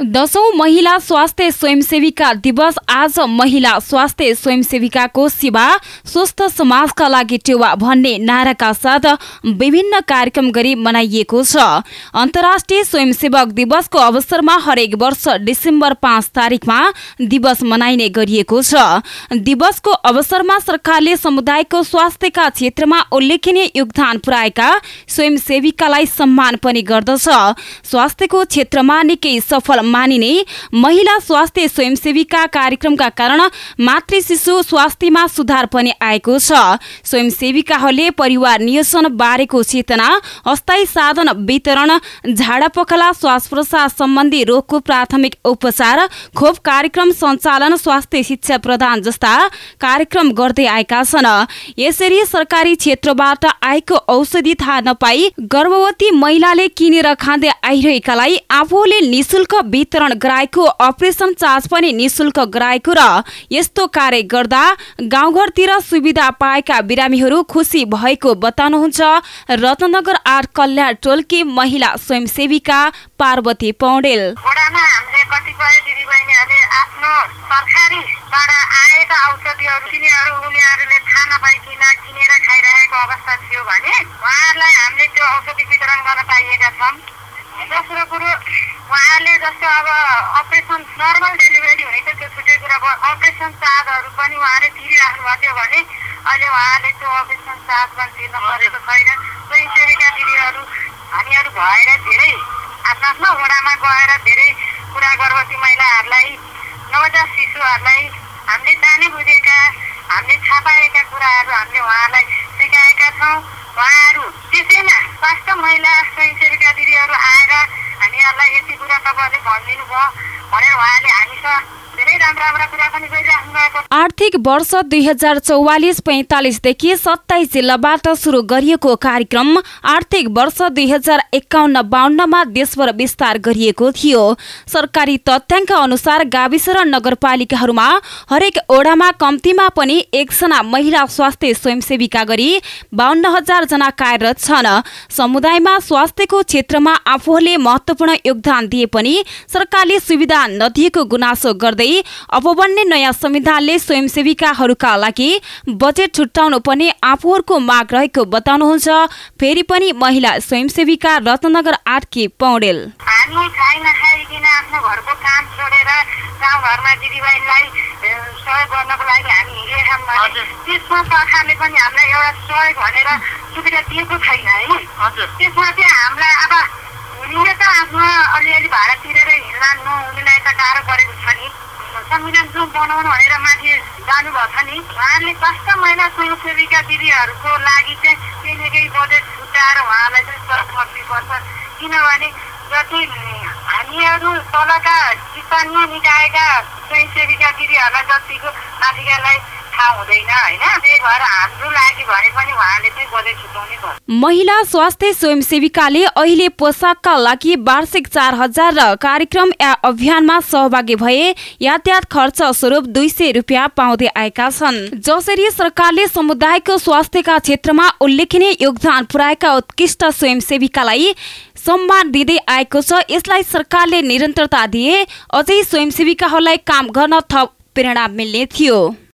दशौं महिला स्वास्थ्य स्वयंसेविका दिवस आज महिला स्वास्थ्य स्वयंसेविकाको सेवा स्वस्थ समाजका लागि टेवा भन्ने नाराका साथ विभिन्न कार्यक्रम गरी मनाइएको छ। अन्तर्राष्ट्रिय स्वयंसेवक दिवसको अवसरमा हरेक वर्ष डिसेम्बर पाँच तारिकमा दिवस मनाइने गरिएको छ। दिवसको अवसरमा सरकारले समुदायको स्वास्थ्यका क्षेत्रमा उल्लेखनीय योगदान पुर्याएका स्वयंसेविकालाई सम्मान पनि गर्दछ। स्वास्थ्यको क्षेत्रमा निकै सफल मानिने महिला स्वास्थ्य स्वयंसेविका कार्यक्रमका कारण मातृ शिशु स्वास्थ्यमा सुधार पनि आएको छ। स्वयंसेविकाहरूले परिवार नियोजन बारेको चेतना अस्थायी साधन वितरण झाडा पखला श्वास प्रश्वास सम्बन्धी रोगको प्राथमिक उपचार खोप कार्यक्रम सञ्चालन स्वास्थ्य शिक्षा प्रदान जस्ता कार्यक्रम गर्दै आएका छन्। यसरी सरकारी क्षेत्रबाट आएको औषधि थाहा नपाई गर्भवती महिलाले किनेर खाँदै आइरहेकालाई आफूले निशुल्क वितरण गराएको अपरेसन चार्ज पनि निशुल्क गराएको र यस्तो कार्य गर्दा गाउँघरतिर सुविधा पाएका बिरामीहरू खुसी भएको बताउनुहुन्छ। रत्नगर आठ कल्याण टोलकी महिला स्वयंसेविका पार्वती पौडेल वडामा हामीले कतिपय दिदीबहिनीहरूले आफ्नो सरकारीबाट आएका औषधिहरू तिनीहरू उनीहरूले थाहा नपाइकन किनेर खाइरहेको अवस्था थियो भने उहाँहरूलाई हामीले त्यो औषधि वितरण गर्न पाइएका छौँ दोस्रो कुरो उहाँले जस्तो अब अपरेसन नर्मल डेलिभरी हुने थियो त्यो छुट्टै कुरा भयो अपरेसन चार्जहरू पनि उहाँले तिरिराख्नु भएको थियो भने अहिले उहाँले त्यो अपरेसन चार्ज पनि तिर्न परेको छैन। स्वयंसेविका दिदीहरू हामीहरू भएर धेरै आफ्नो आफ्नो वडामा गएर धेरै कुरा गर्भवती महिलाहरूलाई नवजात शिशुहरूलाई हामीले जाने बुझेका हामीले थाहा पाएका कुराहरू हामीले उहाँलाई सिकाएका छौँ। उहाँहरू त्यसैमा स्वास्थ्य महिला स्वयंसेविका दिदीहरू आएर हामीहरूलाई यति कुरा तपाईँहरूले भनिदिनु भयो भनेर उहाँले हामीसँग धेरै राम्रा राम्रा कुरा पनि गरिराख्नु भएको आर्थिक वर्ष दुई हजार चौवालिस पैँतालिसदेखि सत्ताइस जिल्लाबाट सुरु गरिएको कार्यक्रम आर्थिक वर्ष दुई हजार एकाउन्न बाहन्नमा देशभर विस्तार गरिएको थियो। सरकारी तथ्याङ्क अनुसार गाविस र नगरपालिकाहरूमा हरेक ओडामा कम्तीमा पनि एकजना महिला स्वास्थ्य स्वयंसेविका गरी बाहन्न हजार जना कार्यरत छन्। समुदायमा स्वास्थ्यको क्षेत्रमा आफूहरूले महत्वपूर्ण योगदान दिए पनि सरकारले सुविधा नदिएको गुनासो गर्दै अब बन्ने नयाँ संविधानले स्वयंसेविकाहरूका लागि बजेट छुट्याउनु पनि आफूहरूको माग रहेको बताउनुहुन्छ। फेरि पनि महिला स्वयंसेविका रत्नगर आठकी पौडेल। हामी खाइ नखाइकन आफ्नो घरको काम छोडेर गाउँघरमा दिदीबहिनीलाई ए, सहयोग गर्नको लागि हामी हिँडेका छौँ। भने त्यसमा सरकारले पनि हामीलाई एउटा सहयोग भनेर सुविधा दिएको छैन है। त्यसमा चाहिँ हामीलाई अब उनीले त आफ्नो अलिअलि भाडा तिरेर उनीलाई त गाह्रो परेको छ नि। संविधान जो बनाउनु जानुभएको उहाँले स्वास्थ्य महिला स्वयंसेविका दिदीहरूको लागि चाहिँ केही न केही बजेट छुट्याएर उहाँलाई चाहिँ गर्नुपर्छ किनभने जति हामीहरू तलका स्थानीय निकायका स्वयंसेविका दिदीहरूलाई जतिको माथिकालाई थाहा हुँदैन होइन? त्यही भएर हाम्रो लागि भने पनि उहाँले महिला स्वास्थ्य स्वयंसेविकाले अहिले पोसाकका लागि वार्षिक चार हजार र कार्यक्रम या अभियानमा सहभागी भए यातायात खर्च स्वरूप दुई सय रुपियाँ पाउँदै आएका छन्। जसरी सरकारले समुदायको स्वास्थ्यका क्षेत्रमा उल्लेखनीय योगदान पुर्याएका उत्कृष्ट स्वयंसेविकालाई सम्मान दिँदै आएको छ। यसलाई सरकारले निरन्तरता दिए अझै स्वयंसेविकाहरूलाई काम गर्न थप प्रेरणा मिल्ने थियो।